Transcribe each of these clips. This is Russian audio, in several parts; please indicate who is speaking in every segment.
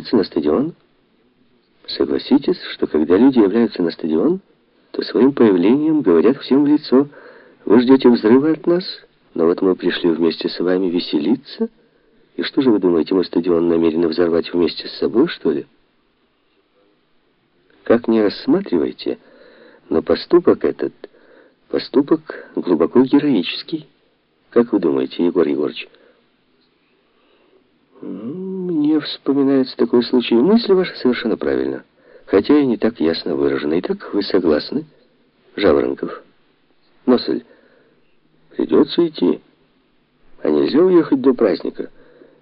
Speaker 1: явиться на стадион? Согласитесь, что когда люди являются на стадион, то своим появлением говорят всем в лицо, вы ждете взрыва от нас, но вот мы пришли вместе с вами веселиться. И что же вы думаете, мы стадион намерены взорвать вместе с собой, что ли? Как не рассматривайте, но поступок этот, поступок глубоко героический. Как вы думаете, Егор Егорович? Вспоминается такой случай. Мысль ваша совершенно правильна, хотя и не так ясно выражена. Итак, вы согласны, Жаворонков? Мысль. Придется идти. А нельзя уехать до праздника.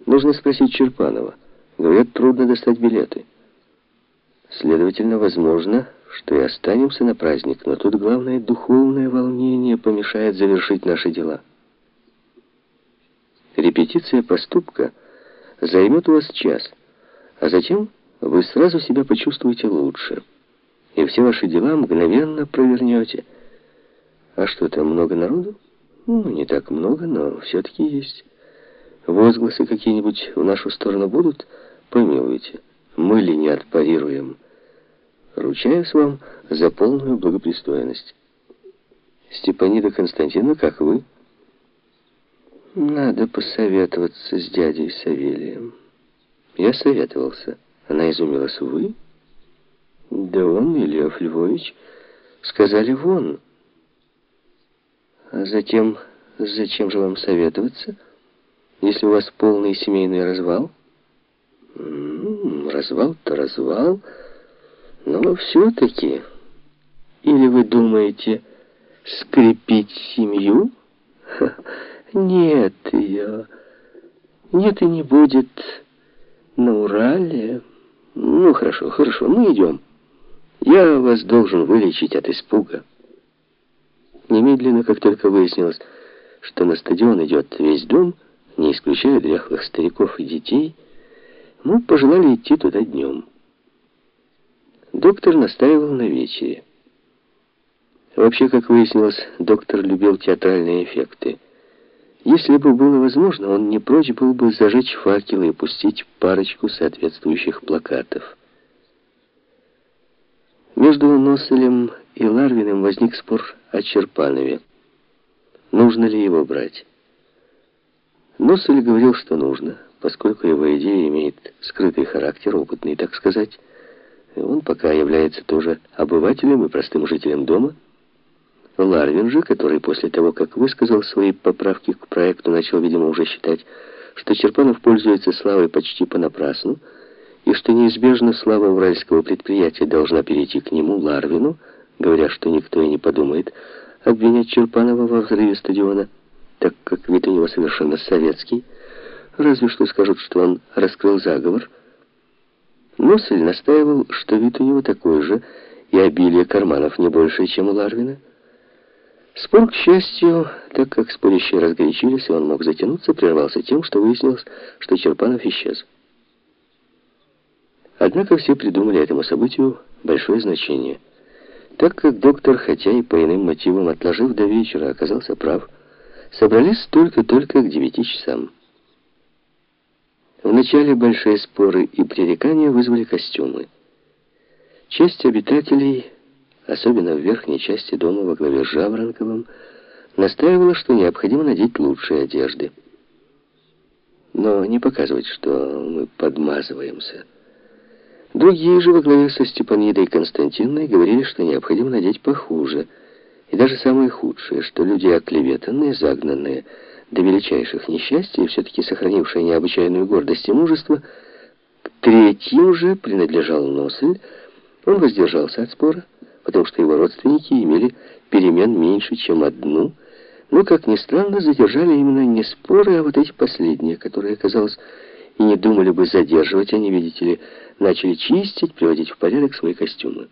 Speaker 1: Нужно спросить Черпанова. Говорят, трудно достать билеты. Следовательно, возможно, что и останемся на праздник, но тут главное духовное волнение помешает завершить наши дела. Репетиция поступка — займет у вас час, а затем вы сразу себя почувствуете лучше, и все ваши дела мгновенно провернете. А что там, много народу? Ну, не так много, но все-таки есть. Возгласы какие-нибудь в нашу сторону будут? Помилуйте, мы ли не отпарируем? Ручаюсь вам за полную благопристойность. Степанида Константиновна, как вы? Надо посоветоваться с дядей Савелием. Я советовался. Она изумилась. Вы? Да он и Лев Львович сказали вон. А затем, зачем же вам советоваться, если у вас полный семейный развал? Развал-то развал, но все-таки... Или вы думаете скрепить семью? Нет ее. Нет и не будет на Урале. Ну, хорошо, хорошо, мы идем. Я вас должен вылечить от испуга. Немедленно, как только выяснилось, что на стадион идет весь дом, не исключая дряхлых стариков и детей, мы пожелали идти туда днем. Доктор настаивал на вечере. Вообще, как выяснилось, доктор любил театральные эффекты. Если бы было возможно, он не прочь был бы зажечь факелы и пустить парочку соответствующих плакатов. Между Носелем и Ларвиным возник спор о Черпанове. Нужно ли его брать? Носель говорил, что нужно, поскольку его идея имеет скрытый характер, опытный, так сказать. Он пока является тоже обывателем и простым жителем дома, Ларвин же, который после того, как высказал свои поправки к проекту, начал, видимо, уже считать, что Черпанов пользуется славой почти понапрасну, и что неизбежно слава уральского предприятия должна перейти к нему, Ларвину, говоря, что никто и не подумает обвинять Черпанова во взрыве стадиона, так как вид у него совершенно советский, разве что скажут, что он раскрыл заговор. Носель настаивал, что вид у него такой же, и обилие карманов не больше, чем у Ларвина. Спор, к счастью, так как спорящие разгорячились, и он мог затянуться, прервался тем, что выяснилось, что Черпанов исчез. Однако все придумали этому событию большое значение. Так как доктор, хотя и по иным мотивам, отложив до вечера, оказался прав, собрались только-только к девяти часам. Вначале большие споры и пререкания вызвали костюмы. Часть обитателей особенно в верхней части дома во главе с Жаворонковым, настаивала, что необходимо надеть лучшие одежды. Но не показывать, что мы подмазываемся. Другие же во главе со Степанидой Константиновной говорили, что необходимо надеть похуже, и даже самые худшие, что люди оклеветанные, загнанные до величайших несчастий, все-таки сохранившие необычайную гордость и мужество, к третьим же принадлежал Носель, он воздержался от спора, потому что его родственники имели перемен меньше, чем одну, но, как ни странно, задержали именно не споры, а вот эти последние, которые, казалось, и не думали бы задерживать, они, видите ли, начали чистить, приводить в порядок свои костюмы.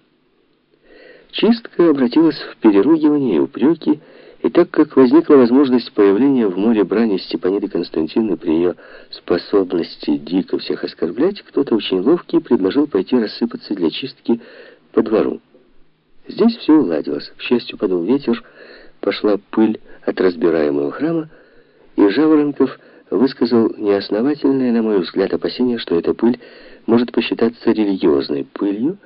Speaker 1: Чистка обратилась в переругивание и упреки, и так как возникла возможность появления в море брани Степаниды Константиновны при ее способности дико всех оскорблять, кто-то очень ловкий предложил пойти рассыпаться для чистки по двору. Здесь все уладилось. К счастью, подул ветер, пошла пыль от разбираемого храма, и Жаворонков высказал неосновательное, на мой взгляд, опасение, что эта пыль может посчитаться религиозной пылью,